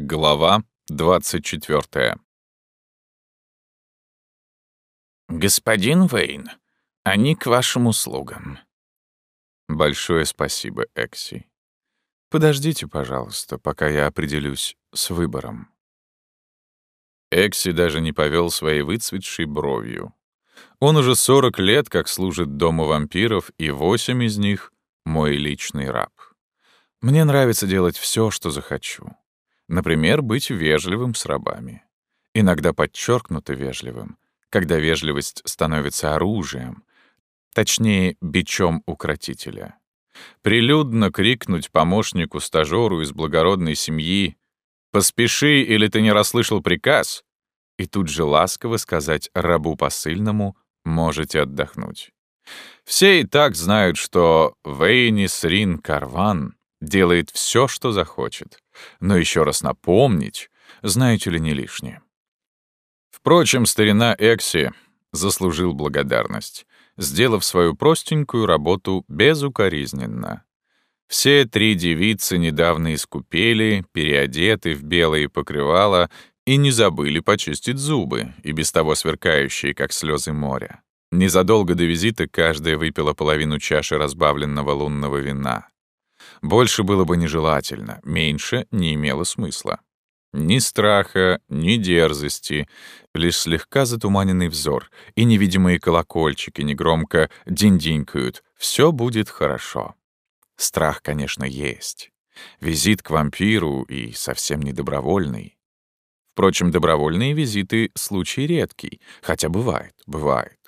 Глава 24 «Господин Вейн, они к вашим услугам». Большое спасибо, Экси. Подождите, пожалуйста, пока я определюсь с выбором. Экси даже не повел своей выцветшей бровью. Он уже 40 лет как служит Дому вампиров, и восемь из них — мой личный раб. Мне нравится делать все, что захочу. Например, быть вежливым с рабами. Иногда подчеркнуто вежливым, когда вежливость становится оружием, точнее, бичом укротителя. Прилюдно крикнуть помощнику-стажёру из благородной семьи «Поспеши, или ты не расслышал приказ!» и тут же ласково сказать рабу посыльному «Можете отдохнуть». Все и так знают, что Вейнис Рин Карван делает все, что захочет. Но еще раз напомнить, знаете ли, не лишнее. Впрочем, старина Экси заслужил благодарность, сделав свою простенькую работу безукоризненно. Все три девицы недавно искупели, переодеты в белые покрывала и не забыли почистить зубы, и без того сверкающие, как слезы моря. Незадолго до визита каждая выпила половину чаши разбавленного лунного вина. Больше было бы нежелательно, меньше не имело смысла. Ни страха, ни дерзости, лишь слегка затуманенный взор, и невидимые колокольчики негромко динь-динькают. Все будет хорошо. Страх, конечно, есть. Визит к вампиру и совсем не добровольный. Впрочем, добровольные визиты — случай редкий, хотя бывает, бывает.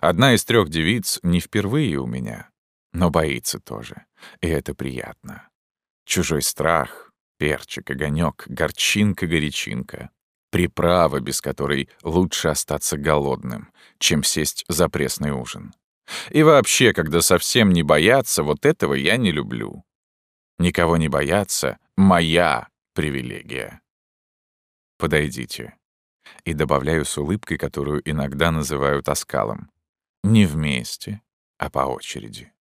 Одна из трех девиц не впервые у меня но боится тоже. И это приятно. Чужой страх, перчик, огонек, горчинка, горячинка. Приправа, без которой лучше остаться голодным, чем сесть за пресный ужин. И вообще, когда совсем не бояться, вот этого я не люблю. Никого не бояться — моя привилегия. Подойдите. И добавляю с улыбкой, которую иногда называют оскалом. Не вместе, а по очереди.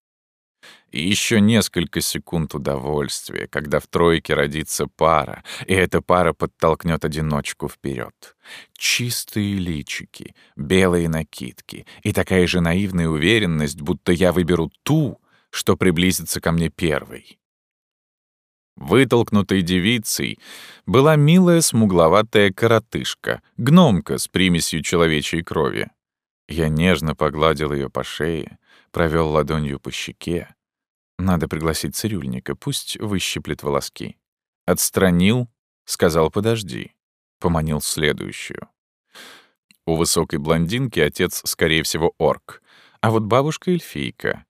И еще несколько секунд удовольствия, когда в тройке родится пара, и эта пара подтолкнет одиночку вперед. Чистые личики, белые накидки и такая же наивная уверенность, будто я выберу ту, что приблизится ко мне первой. Вытолкнутой девицей была милая смугловатая коротышка, гномка с примесью человечьей крови. Я нежно погладил ее по шее, провел ладонью по щеке, надо пригласить цирюльника, пусть выщиплет волоски. Отстранил, сказал «подожди». Поманил следующую. У высокой блондинки отец, скорее всего, орк, а вот бабушка — эльфийка.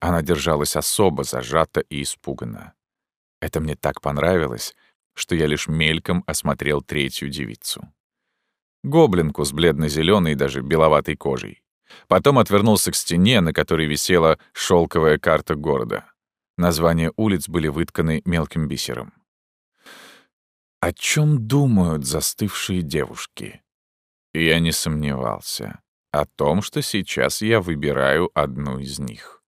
Она держалась особо зажата и испуганно. Это мне так понравилось, что я лишь мельком осмотрел третью девицу. Гоблинку с бледно зеленой даже беловатой кожей. Потом отвернулся к стене, на которой висела шелковая карта города. Названия улиц были вытканы мелким бисером. О чем думают застывшие девушки? Я не сомневался. О том, что сейчас я выбираю одну из них.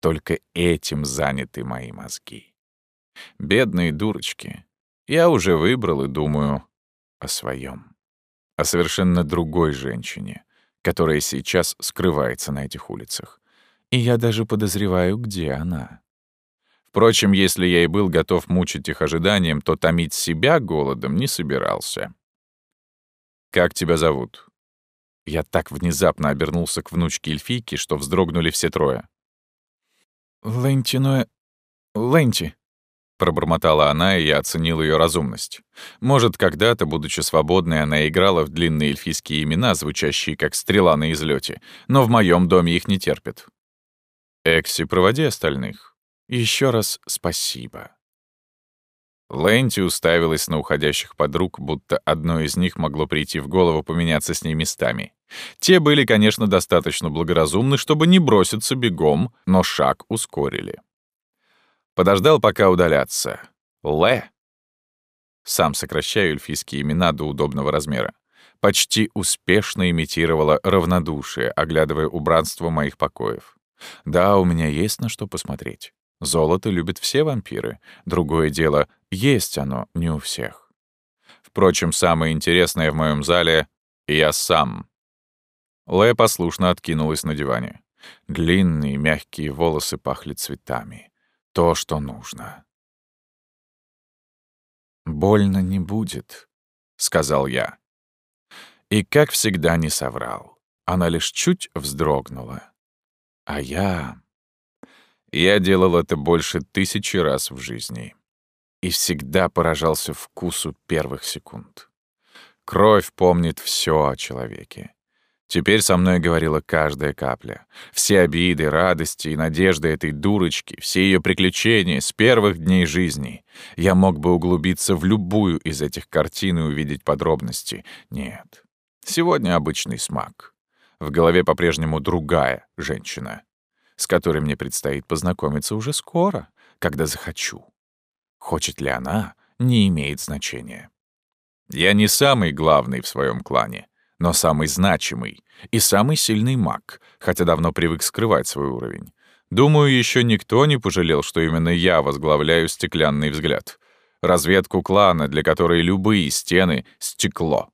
Только этим заняты мои мозги. Бедные дурочки. Я уже выбрал и думаю о своем. О совершенно другой женщине, которая сейчас скрывается на этих улицах. И я даже подозреваю, где она. Впрочем, если я и был готов мучить их ожиданием, то томить себя голодом не собирался. «Как тебя зовут?» Я так внезапно обернулся к внучке эльфийки, что вздрогнули все трое. «Лентиное... Ленти», — пробормотала она, и я оценил ее разумность. Может, когда-то, будучи свободной, она играла в длинные эльфийские имена, звучащие как стрела на излете, но в моем доме их не терпят. «Экси, проводи остальных. Еще раз спасибо». Лэнти уставилась на уходящих подруг, будто одной из них могло прийти в голову поменяться с ней местами. Те были, конечно, достаточно благоразумны, чтобы не броситься бегом, но шаг ускорили. Подождал, пока удалятся. Ле. Сам сокращаю эльфийские имена до удобного размера. Почти успешно имитировала равнодушие, оглядывая убранство моих покоев. Да, у меня есть на что посмотреть. Золото любят все вампиры. Другое дело, есть оно не у всех. Впрочем, самое интересное в моем зале — я сам. Лэ послушно откинулась на диване. Длинные мягкие волосы пахли цветами. То, что нужно. «Больно не будет», — сказал я. И, как всегда, не соврал. Она лишь чуть вздрогнула. А я... Я делал это больше тысячи раз в жизни. И всегда поражался вкусу первых секунд. Кровь помнит все о человеке. Теперь со мной говорила каждая капля. Все обиды, радости и надежды этой дурочки, все ее приключения с первых дней жизни. Я мог бы углубиться в любую из этих картин и увидеть подробности. Нет. Сегодня обычный смак. В голове по-прежнему другая женщина с которой мне предстоит познакомиться уже скоро, когда захочу. Хочет ли она, не имеет значения. Я не самый главный в своем клане, но самый значимый и самый сильный маг, хотя давно привык скрывать свой уровень. Думаю, еще никто не пожалел, что именно я возглавляю стеклянный взгляд. Разведку клана, для которой любые стены — стекло.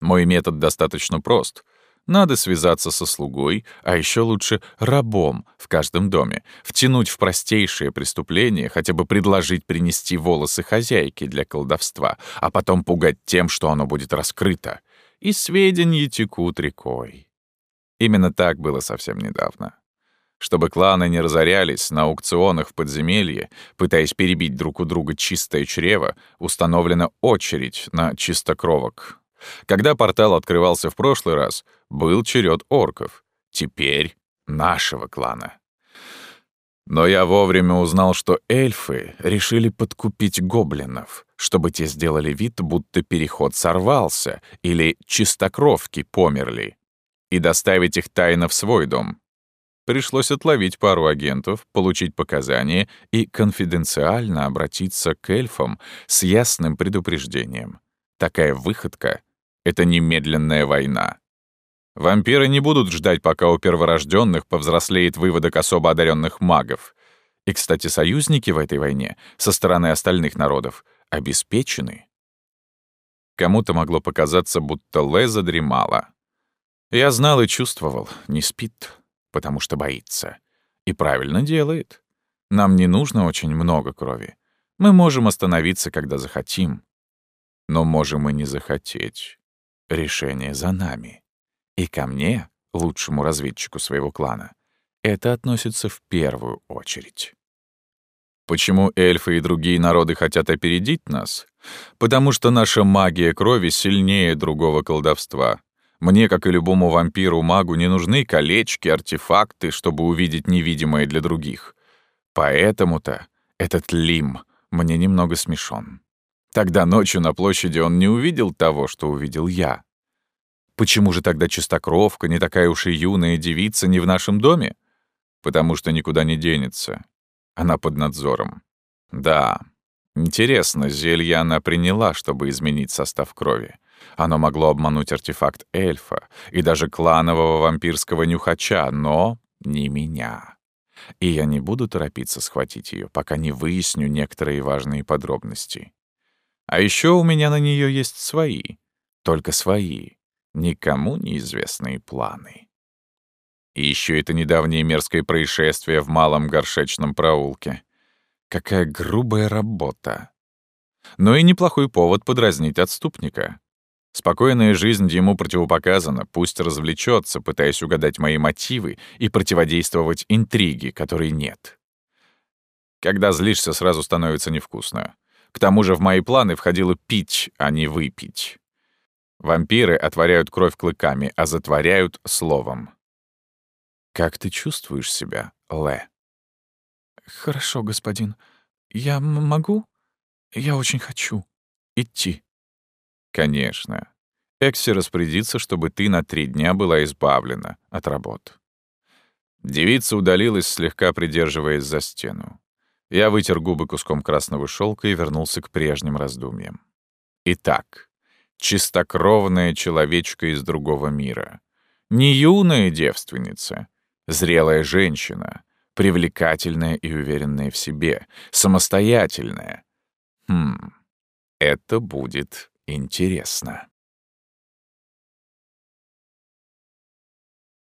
Мой метод достаточно прост — надо связаться со слугой, а еще лучше рабом в каждом доме, втянуть в простейшее преступление, хотя бы предложить принести волосы хозяйки для колдовства, а потом пугать тем, что оно будет раскрыто. И сведения текут рекой. Именно так было совсем недавно. Чтобы кланы не разорялись на аукционах в подземелье, пытаясь перебить друг у друга чистое чрево, установлена очередь на чистокровок, когда портал открывался в прошлый раз, был черед орков. Теперь нашего клана. Но я вовремя узнал, что эльфы решили подкупить гоблинов, чтобы те сделали вид, будто переход сорвался или чистокровки померли, и доставить их тайно в свой дом. Пришлось отловить пару агентов, получить показания и конфиденциально обратиться к эльфам с ясным предупреждением. Такая выходка это немедленная война. Вампиры не будут ждать, пока у перворожденных повзрослеет выводок особо одаренных магов. И, кстати, союзники в этой войне со стороны остальных народов обеспечены. Кому-то могло показаться, будто Ле задремала. Я знал и чувствовал, не спит, потому что боится. И правильно делает. Нам не нужно очень много крови. Мы можем остановиться, когда захотим. Но можем и не захотеть. Решение за нами. И ко мне, лучшему разведчику своего клана, это относится в первую очередь. Почему эльфы и другие народы хотят опередить нас? Потому что наша магия крови сильнее другого колдовства. Мне, как и любому вампиру-магу, не нужны колечки, артефакты, чтобы увидеть невидимое для других. Поэтому-то этот Лим мне немного смешон. Тогда ночью на площади он не увидел того, что увидел я. Почему же тогда чистокровка, не такая уж и юная девица, не в нашем доме? Потому что никуда не денется. Она под надзором. Да, интересно, зелье она приняла, чтобы изменить состав крови. Оно могло обмануть артефакт эльфа и даже кланового вампирского нюхача, но не меня. И я не буду торопиться схватить ее, пока не выясню некоторые важные подробности. А еще у меня на нее есть свои, только свои, никому неизвестные планы. И еще это недавнее мерзкое происшествие в малом горшечном проулке. Какая грубая работа. Но и неплохой повод подразнить отступника. Спокойная жизнь ему противопоказана, пусть развлечется, пытаясь угадать мои мотивы и противодействовать интриге, которой нет. Когда злишься, сразу становится невкусно. К тому же в мои планы входило пить, а не выпить. Вампиры отворяют кровь клыками, а затворяют словом. «Как ты чувствуешь себя, Ле?» «Хорошо, господин. Я могу? Я очень хочу. Идти». «Конечно. Экси распорядится, чтобы ты на три дня была избавлена от работ». Девица удалилась, слегка придерживаясь за стену. Я вытер губы куском красного шелка и вернулся к прежним раздумьям. Итак, чистокровная человечка из другого мира. Не юная девственница, зрелая женщина, привлекательная и уверенная в себе, самостоятельная. Хм, Это будет интересно.